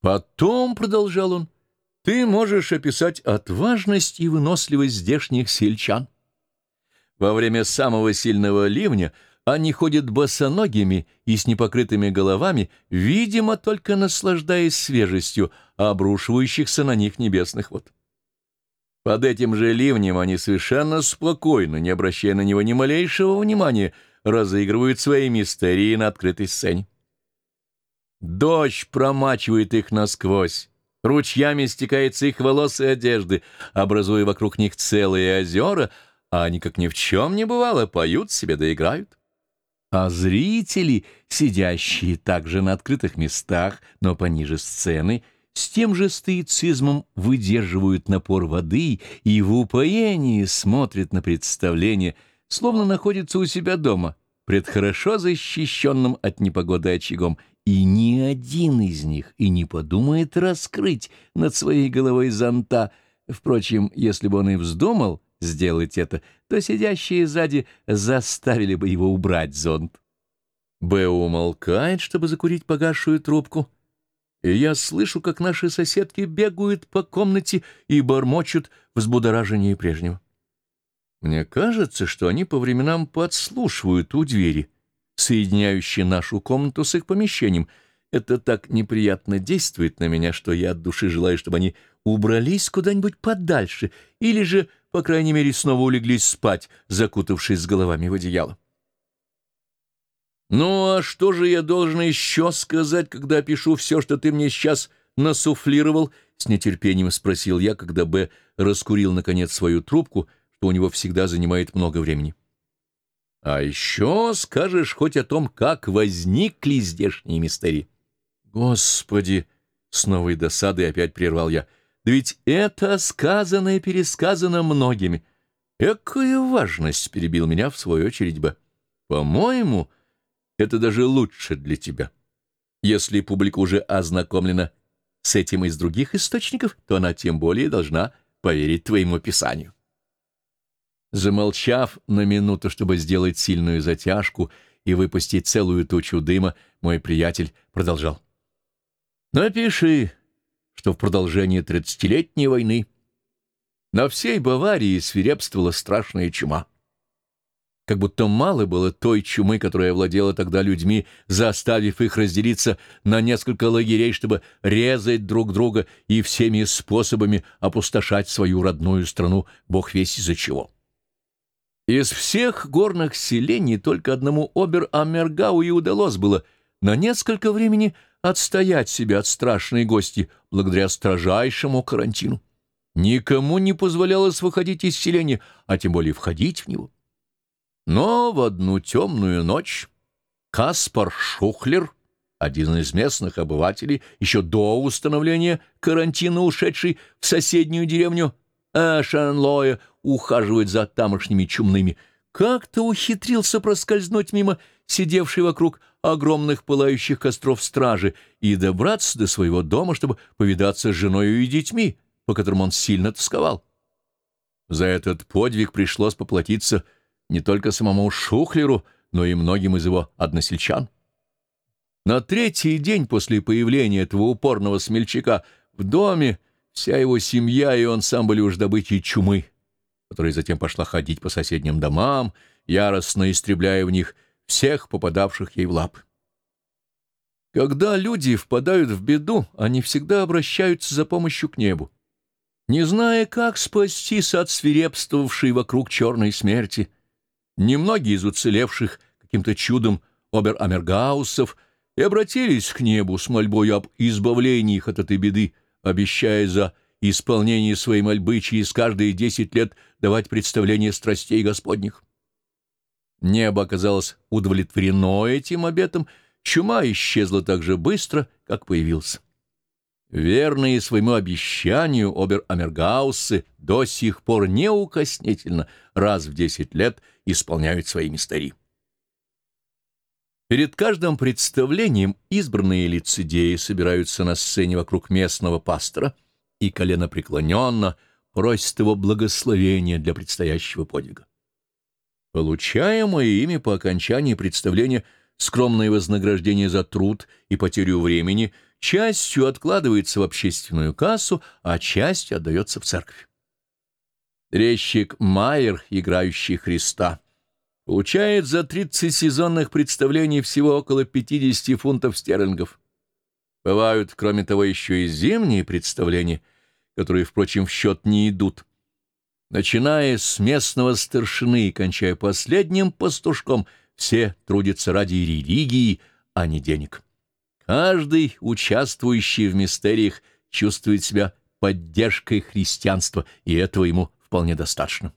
Потом, — продолжал он, — ты можешь описать отважность и выносливость здешних сельчан. Во время самого сильного ливня они ходят босоногими и с непокрытыми головами, видимо, только наслаждаясь свежестью обрушивающихся на них небесных вод. Под этим же ливнем они совершенно спокойно, не обращая на него ни малейшего внимания, разыгрывают свои мистерии на открытой сцене. Дождь промачивает их насквозь, ручьями стекается их волос и одежды, образуя вокруг них целые озера, а они, как ни в чем не бывало, поют себе да играют. А зрители, сидящие также на открытых местах, но пониже сцены, с тем же стоицизмом выдерживают напор воды и в упоении смотрят на представление, словно находятся у себя дома, пред хорошо защищенным от непогоды очагом, и один из них и не подумает раскрыть над своей головой зонта. Впрочем, если бы он и вздумал сделать это, то сидящие сзади заставили бы его убрать зонт. Б умолкает, чтобы закурить погасшую трубку, и я слышу, как наши соседки бегают по комнате и бормочут взбудоражение прежнего. Мне кажется, что они по временам подслушивают у двери — соединяющий нашу комнату с их помещением. Это так неприятно действует на меня, что я от души желаю, чтобы они убрались куда-нибудь подальше или же, по крайней мере, снова улеглись спать, закутавшись с головами в одеяло. «Ну, а что же я должен еще сказать, когда пишу все, что ты мне сейчас насуфлировал?» — с нетерпением спросил я, когда Б. раскурил, наконец, свою трубку, что у него всегда занимает много времени. А еще скажешь хоть о том, как возникли здешние мистерии. Господи! С новой досадой опять прервал я. Да ведь это сказано и пересказано многими. Экая важность перебил меня в свою очередь бы. По-моему, это даже лучше для тебя. Если публика уже ознакомлена с этим из других источников, то она тем более должна поверить твоему описанию. Замолчав на минуту, чтобы сделать сильную затяжку и выпустить целую тучу дыма, мой приятель продолжал. «Напиши, что в продолжении тридцатилетней войны на всей Баварии свирепствовала страшная чума. Как будто мало было той чумы, которая владела тогда людьми, заставив их разделиться на несколько лагерей, чтобы резать друг друга и всеми способами опустошать свою родную страну, бог весь из-за чего. Из всех горных селений только одному Обер-Аммергау и удалось было на несколько времени отстоять себя от страшной гости благодаря строжайшему карантину. Никому не позволялось выходить из селения, а тем более входить в него. Но в одну темную ночь Каспар Шухлер, один из местных обывателей, еще до установления карантина ушедший в соседнюю деревню Эшенлоя, ухаживать за тамошними чумными, как-то ухитрился проскользнуть мимо сидевшей вокруг огромных пылающих костров стражи и добраться до своего дома, чтобы повидаться с женой и детьми, по которым он сильно тосковал. За этот подвиг пришлось поплатиться не только самому Шухлеру, но и многим из его односельчан. На третий день после появления этого упорного смельчака в доме вся его семья и он сам были уж добычей чумы которая затем пошла ходить по соседним домам, яростно истребляя в них всех попадавших ей в лапы. Когда люди впадают в беду, они всегда обращаются за помощью к небу. Не зная, как спастись от свирепствовавшей вокруг черной смерти, немногие из уцелевших каким-то чудом обер-амергаусов и обратились к небу с мольбой об избавлении их от этой беды, обещая за исполнение своей мольбы через каждые десять лет давать представление страстей Господних. Небо оказалось удовлетворено этим обетом, чума исчезла так же быстро, как появился. Верные своему обещанию обер-амергауссы до сих пор неукоснительно раз в десять лет исполняют свои мистери. Перед каждым представлением избранные лицедеи собираются на сцене вокруг местного пастора — и коленопреклоненно просит его благословения для предстоящего подвига. Получаемое ими по окончании представления скромное вознаграждение за труд и потерю времени частью откладывается в общественную кассу, а часть отдается в церковь. Резчик Майер, играющий Христа, получает за 30 сезонных представлений всего около 50 фунтов стерлингов. Бывают, кроме того, еще и зимние представления, которые, впрочем, в счет не идут. Начиная с местного старшины и кончая последним пастушком, все трудятся ради религии, а не денег. Каждый, участвующий в мистериях, чувствует себя поддержкой христианства, и этого ему вполне достаточно.